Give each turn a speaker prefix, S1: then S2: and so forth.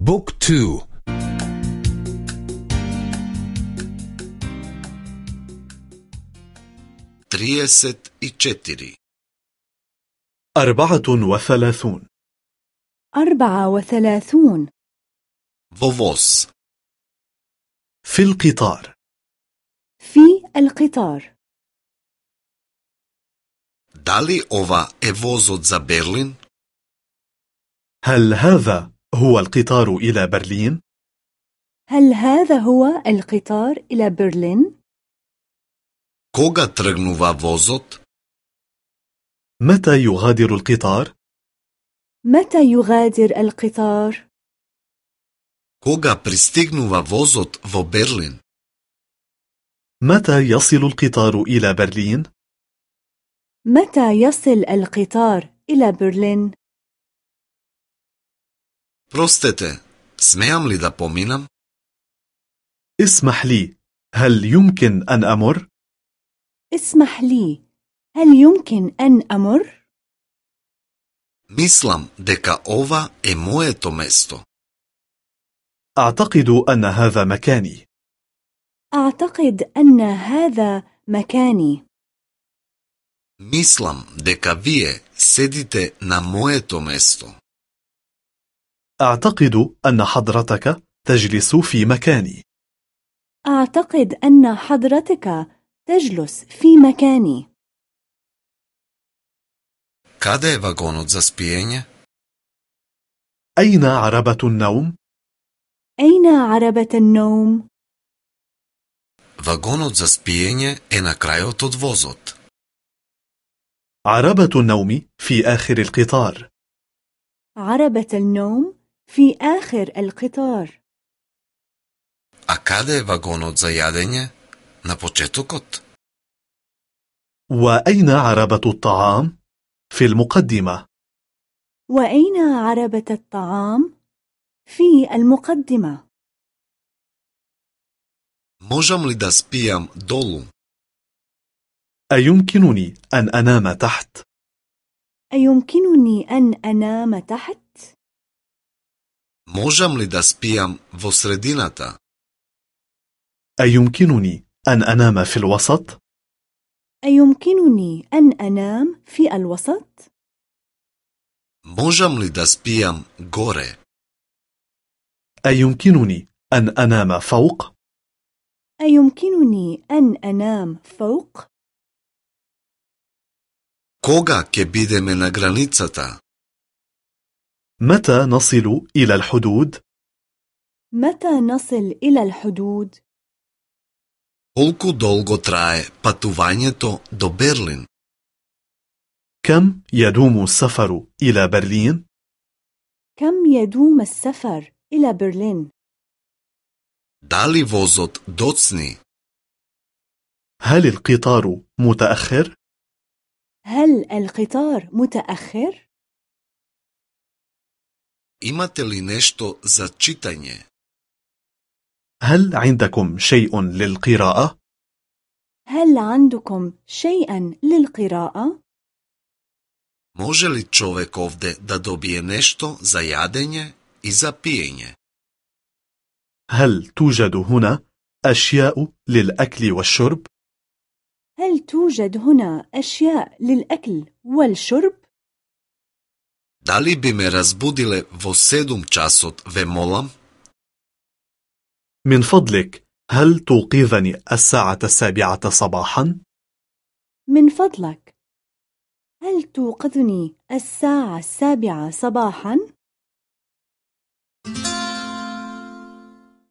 S1: Book two.
S2: Триесет и
S3: أربعة وثلاثون.
S4: أربعة وثلاثون.
S2: Во воз.
S3: في القطار.
S4: في القطار.
S2: Дали ова е возот за Берлин؟
S3: هل هذا هو القطار إلى برلين؟
S4: هل هذا هو القطار إلى برلين؟
S2: كوغا тргнува возот?
S3: متى يغادر القطار؟
S4: متى يغادر القطار؟
S2: Кога пристигнува возот во Берлин?
S3: متى يصل القطار إلى برلين؟
S4: متى يصل القطار إلى برلين؟
S2: Простете, смеам ли да поминам?
S3: اسمح لي هل يمكن أن أمر؟
S4: اسمح لي هل يمكن أن أمر؟
S2: Мислам дека ова е моето место.
S3: أعتقد أن هذا مكاني
S4: أعتقد أن هذا مكاني
S2: Мислам дека вие седите на моето место.
S3: أعتقد أن حضرتك تجلس في مكاني.
S4: أعتقد أن حضرتك تجلس في مكاني.
S2: Kada je vagonot za spijenje?
S3: أين عربة النوم؟
S4: أين عربة النوم؟
S2: Vagonot za spijenje je na kraju od vozot.
S3: عربة النوم في آخر القطار.
S4: عربة النوم في آخر القطار
S2: А каде е вагонот за јадење? На почетокот.
S3: وأين عربة الطعام؟ في المقدمة
S4: وأين عربة الطعام؟ في المقدمة
S2: Можам ли да спијам долу?
S3: أيمكنني أن أنام تحت؟
S4: أيمكنني أن أنام تحت؟
S2: Можам ли да спијам во средината?
S3: أيمكنني أن أنام في الوسط؟
S4: أيمكنني أن أنام في الوسط؟
S2: Можам ли да спијам горе?
S3: أيمكنني أن أنام فوق؟
S4: أيمكنني أن أنام فوق؟
S2: Кога ќе бидеме на границата?
S3: متى نصل إلى الحدود؟
S4: متى نصل إلى الحدود؟
S2: Колку долго трае патувањето до Берлин?
S3: كم يدوم السفر إلى برلين؟
S4: كم يدوم السفر إلى برلين؟
S2: Дали возот доцни?
S3: هل القطار متأخر؟
S4: هل القطار متأخر؟
S2: Imate li nešto za čitanje?
S3: هل عندكم شيء للقراءة؟
S4: هل عندكم شيئا للقراءة؟
S2: Može li čovjek ovdje da dobije nešto za jadenje i za pijenje?
S3: هل توجد هنا أشياء للأكل والشرب؟
S4: هل توجد هنا أشياء للأكل والشرب؟
S2: Дали би ме разбудиле во 7 часот, ве молам?
S3: من فضلك هل توقظني الساعة السابعة صباحا؟
S4: من فضلك هل توقظني الساعة السابعة صباحا؟